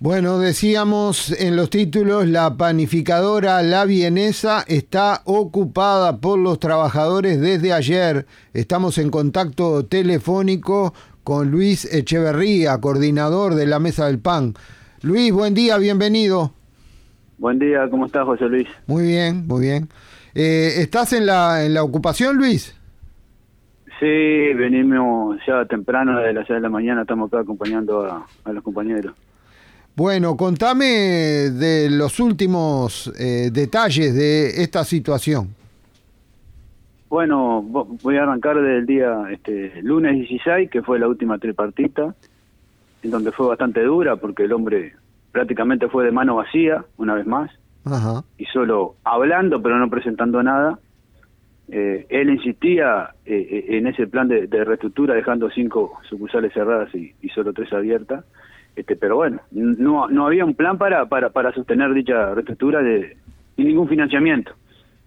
Bueno, decíamos en los títulos, la panificadora La Vienesa está ocupada por los trabajadores desde ayer. Estamos en contacto telefónico con Luis Echeverría, coordinador de la Mesa del Pan. Luis, buen día, bienvenido. Buen día, ¿cómo estás, José Luis? Muy bien, muy bien. Eh, ¿Estás en la, en la ocupación, Luis? Sí, venimos ya temprano, desde las 6 de la mañana, estamos acá acompañando a los compañeros. Bueno, contame de los últimos eh, detalles de esta situación. Bueno, voy a arrancar del día este, lunes 16, que fue la última tripartita, en donde fue bastante dura porque el hombre prácticamente fue de mano vacía, una vez más, y solo hablando pero no presentando nada. Eh, él insistía eh, en ese plan de, reestructura, dejando cinco sucursales cerradas y solo tres abiertas este, pero bueno, no, no había un plan para, para, para sostener dicha reestructura de, ningún financiamiento.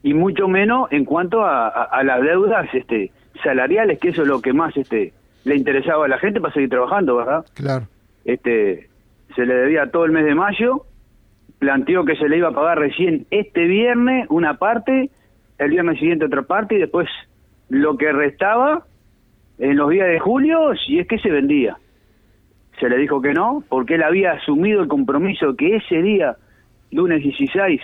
Y mucho menos en cuanto a, las deudas este, salariales, que eso es lo que más este, le interesaba a la gente para seguir trabajando, ¿verdad? Claro. Este, se le debía todo el mes de mayo, planteó que se le iba a pagar recién este viernes una parte, el viernes siguiente otra parte y después lo que restaba en los días de julio, si es que se vendía se le dijo que no, porque él había asumido el compromiso que ese día, lunes 16,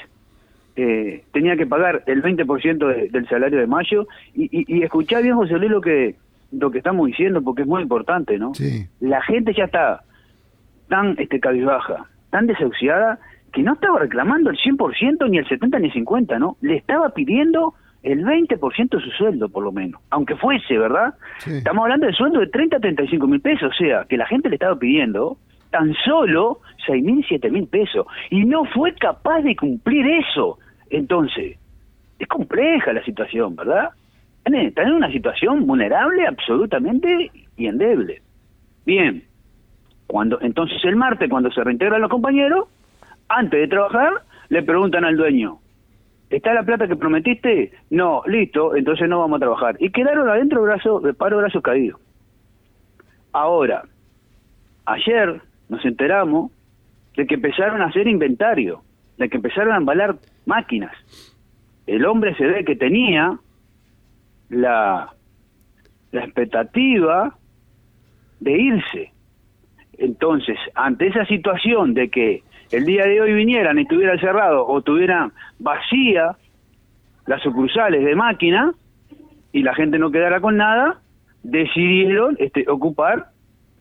eh, tenía que pagar el 20% del salario de mayo. Y, y, escuchá bien, José Luis, lo que, lo que estamos diciendo, porque es muy importante, ¿no? La gente ya está tan este, cabizbaja, tan desahuciada, que no estaba reclamando el 100%, ni el 70% ni el 50%, ¿no? Le estaba pidiendo el 20% de su sueldo, por lo menos, aunque fuese, ¿verdad? Estamos hablando de sueldo de 30 a 35 mil pesos, o sea, que la gente le estaba pidiendo tan solo 6 mil, 7 mil pesos, y no fue capaz de cumplir eso. Entonces, es compleja la situación, ¿verdad? Está en una situación vulnerable absolutamente y endeble. Bien, cuando entonces el martes, cuando se reintegran los compañeros, antes de trabajar, le preguntan al dueño, ¿Está la plata que prometiste? No, listo, entonces no vamos a trabajar. Y quedaron adentro brazos, de paro brazos caídos. Ahora, ayer nos enteramos de que empezaron a hacer inventario, de que empezaron a embalar máquinas. El hombre se ve que tenía la, la expectativa de irse. Entonces, ante esa situación de que el día de hoy vinieran y estuvieran cerrado o tuvieran vacía las sucursales de máquina y la gente no quedara con nada, decidieron este, ocupar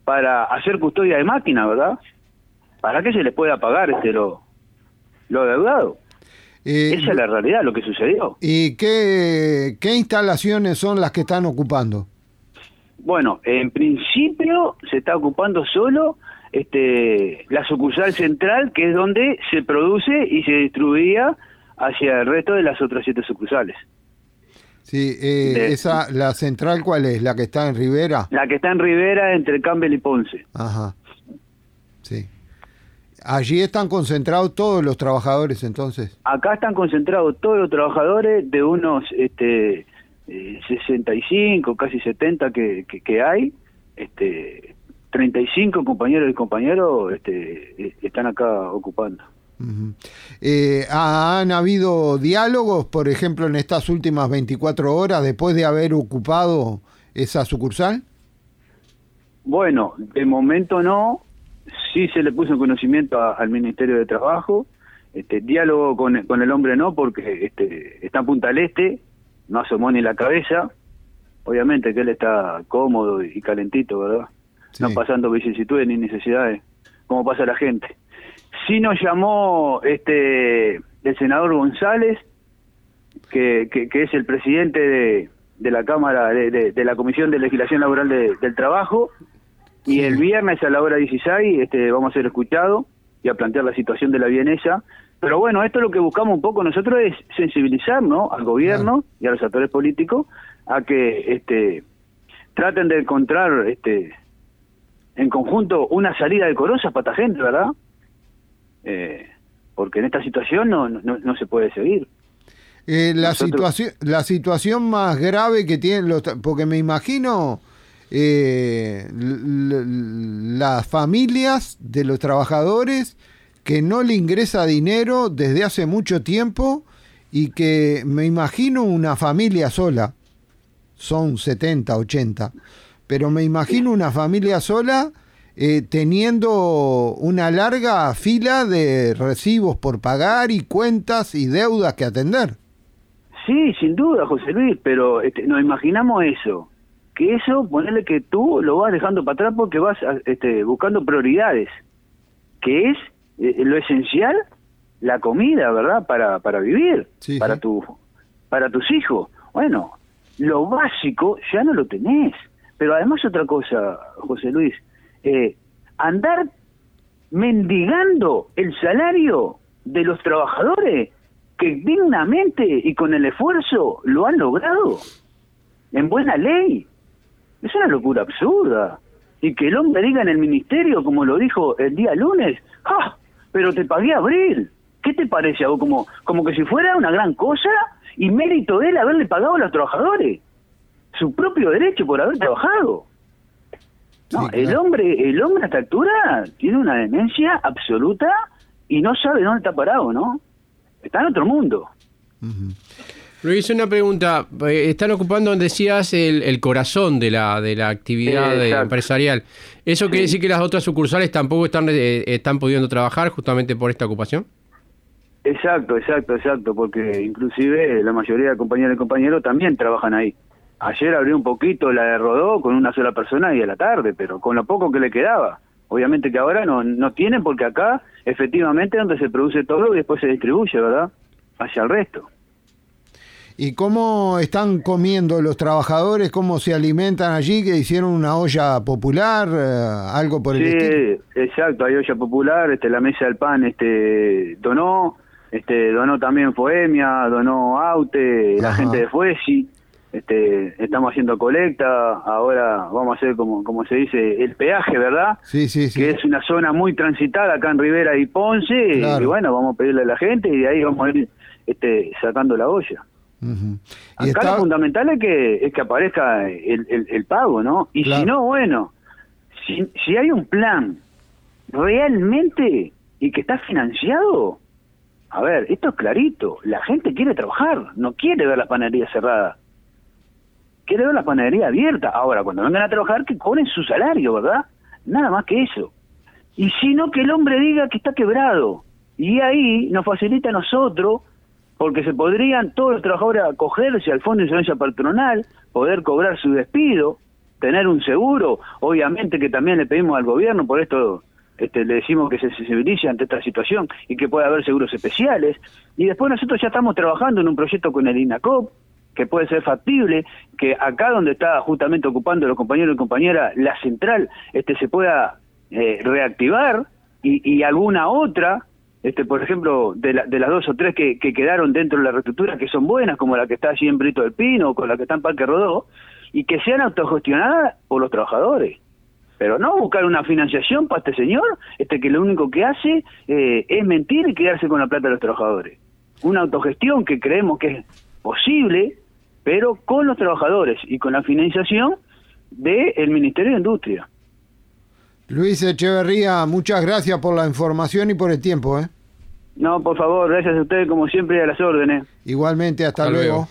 para hacer custodia de máquina, ¿verdad? Para que se les pueda pagar este lo, lo deudado. Eh, Esa es la realidad, lo que sucedió. ¿Y qué, qué instalaciones son las que están ocupando? Bueno, en principio se está ocupando solo este, la sucursal central, que es donde se produce y se distribuía hacia el resto de las otras siete sucursales. Sí, eh, esa, la central, ¿cuál es? ¿La que está en Rivera? La que está en Rivera, entre Campbell y Ponce. Ajá, sí. Allí están concentrados todos los trabajadores, entonces. Acá están concentrados todos los trabajadores de unos este, 65, eh, casi 70 que, que, que hay, este, 35 compañeros y compañeros este, están acá ocupando. Eh, ¿Han habido diálogos, por ejemplo, en estas últimas 24 horas después de haber ocupado esa sucursal? Bueno, de momento no. Sí se le puso en conocimiento al Ministerio de Trabajo. Este, diálogo con, con el hombre no, porque este, está en Punta del Este, no asomó ni la cabeza. Obviamente que él está cómodo y calentito, ¿verdad? No pasando vicisitudes ni necesidades, como pasa la gente. Sí nos llamó este el senador González, que, que, es el presidente de, de la Cámara, de, de, la Comisión de Legislación Laboral del Trabajo, y el viernes a la hora 16 este, vamos a ser escuchados y a plantear la situación de la vienesa. Pero bueno, esto es lo que buscamos un poco nosotros es sensibilizar ¿no? al gobierno y a los actores políticos a que este traten de encontrar este en conjunto una salida decorosa para esta gente, ¿verdad? Eh, porque en esta situación no, no, se puede seguir. Eh, la situación la situación más grave que tienen los porque me imagino eh, las familias de los trabajadores que no le ingresa dinero desde hace mucho tiempo y que me imagino una familia sola, son 70, 80, pero me imagino una familia sola eh, teniendo una larga fila de recibos por pagar y cuentas y deudas que atender. Sí, sin duda, José Luis, pero este, nos imaginamos eso, que eso, ponerle que tú lo vas dejando para atrás porque vas este, buscando prioridades, que es eh, lo esencial, la comida, ¿verdad? Para, para vivir, para, Tu, para tus hijos. Bueno, lo básico ya no lo tenés. Pero además otra cosa, José Luis, eh, andar mendigando el salario de los trabajadores que dignamente y con el esfuerzo lo han logrado en buena ley. Es una locura absurda. Y que el hombre diga en el ministerio, como lo dijo el día lunes, ¡ah! Pero te pagué abril. ¿Qué te parece Como, como que si fuera una gran cosa y mérito de él haberle pagado a los trabajadores. Su propio derecho por haber trabajado. No, el hombre, el hombre a esta altura tiene una demencia absoluta y no sabe dónde está parado, ¿no? Está en otro mundo. Luis, una pregunta. Eh, están ocupando, decías, el, el corazón de la, de la actividad empresarial. ¿Eso quiere decir que las otras sucursales tampoco están, eh, están pudiendo trabajar justamente por esta ocupación? Exacto, exacto, exacto, porque inclusive la mayoría de compañeros y compañeros también trabajan ahí. Ayer abrió un poquito la de Rodó con una sola persona y a la tarde, pero con lo poco que le quedaba. Obviamente que ahora no, no tienen porque acá efectivamente es donde se produce todo y después se distribuye, ¿verdad? Hacia el resto. ¿Y cómo están comiendo los trabajadores? ¿Cómo se alimentan allí? ¿Que hicieron una olla popular? Eh, ¿Algo por el estilo? Sí, exacto, hay olla popular, este, la mesa del pan este, donó, este, donó también Foemia, donó Aute, la gente de Fuesi. Este, estamos haciendo colecta, ahora vamos a hacer como, como se dice, el peaje, ¿verdad? Sí, sí, sí. Que es una zona muy transitada acá en Rivera y Ponce, y bueno, vamos a pedirle a la gente y de ahí vamos a ir este, sacando la olla. Acá lo fundamental es que, es que aparezca el, el, pago, ¿no? Y si no, bueno, si, si hay un plan realmente y que está financiado, a ver, esto es clarito, la gente quiere trabajar, no quiere ver la panadería cerrada, quiere ver la panadería abierta. Ahora, cuando vengan a trabajar, que cobren su salario, ¿verdad? Nada más que eso. Y si no, que el hombre diga que está quebrado. Y ahí nos facilita a nosotros porque se podrían todos los trabajadores acogerse al Fondo de Insolvencia Patronal, poder cobrar su despido, tener un seguro, obviamente que también le pedimos al gobierno, por esto este, le decimos que se sensibilice ante esta situación y que pueda haber seguros especiales, y después nosotros ya estamos trabajando en un proyecto con el INACOP, que puede ser factible, que acá donde está justamente ocupando los compañeros y compañeras la central, este se pueda eh, reactivar y, alguna otra este, por ejemplo, de, de las dos o tres que, quedaron dentro de la reestructura, que son buenas, como la que está allí en Brito del Pino, o con la que está en Parque Rodó, y que sean autogestionadas por los trabajadores. Pero no buscar una financiación para este señor, este que lo único que hace eh, es mentir y quedarse con la plata de los trabajadores. Una autogestión que creemos que es posible, pero con los trabajadores y con la financiación del Ministerio de Industria. Luis Echeverría, muchas gracias por la información y por el tiempo. ¿eh? No, por favor, gracias a ustedes como siempre a las órdenes. Igualmente, hasta, luego.